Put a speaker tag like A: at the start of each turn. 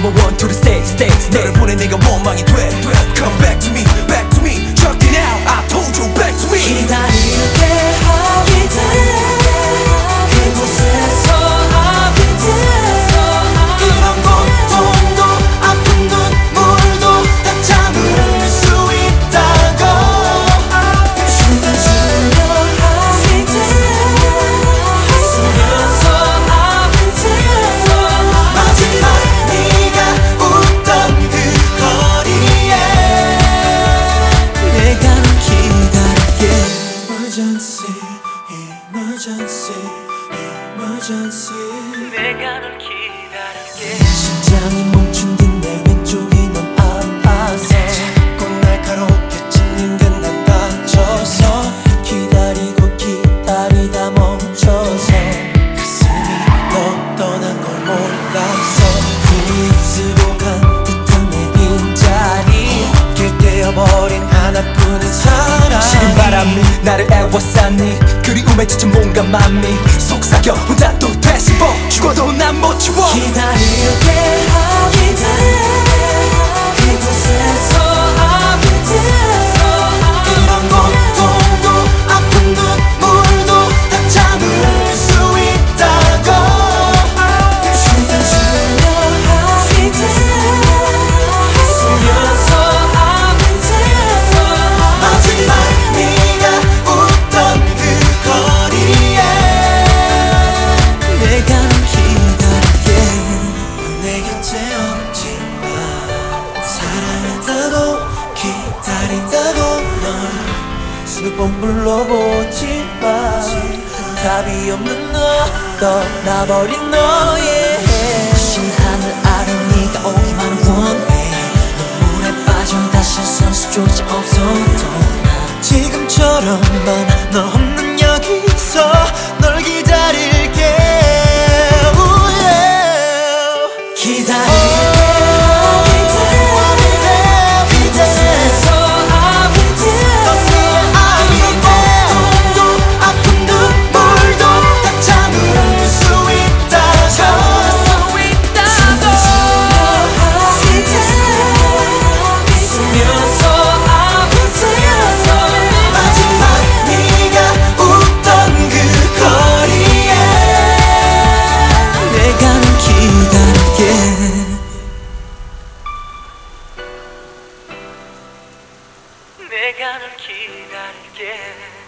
A: number one to the stage, stage, stage. 너를 보낸 내가 원망이 돼. emergency, emergency, emergency.
B: 내가 널 기다릴게.
A: 나를 애워싸니 그리움에 지친 몸과 마음이 속삭여 혼자 또 되씹어. 기다린다고 널 수백 번 불러보지만 답이 없는 너 떠나버린 너의
B: 내가 널 기다릴게.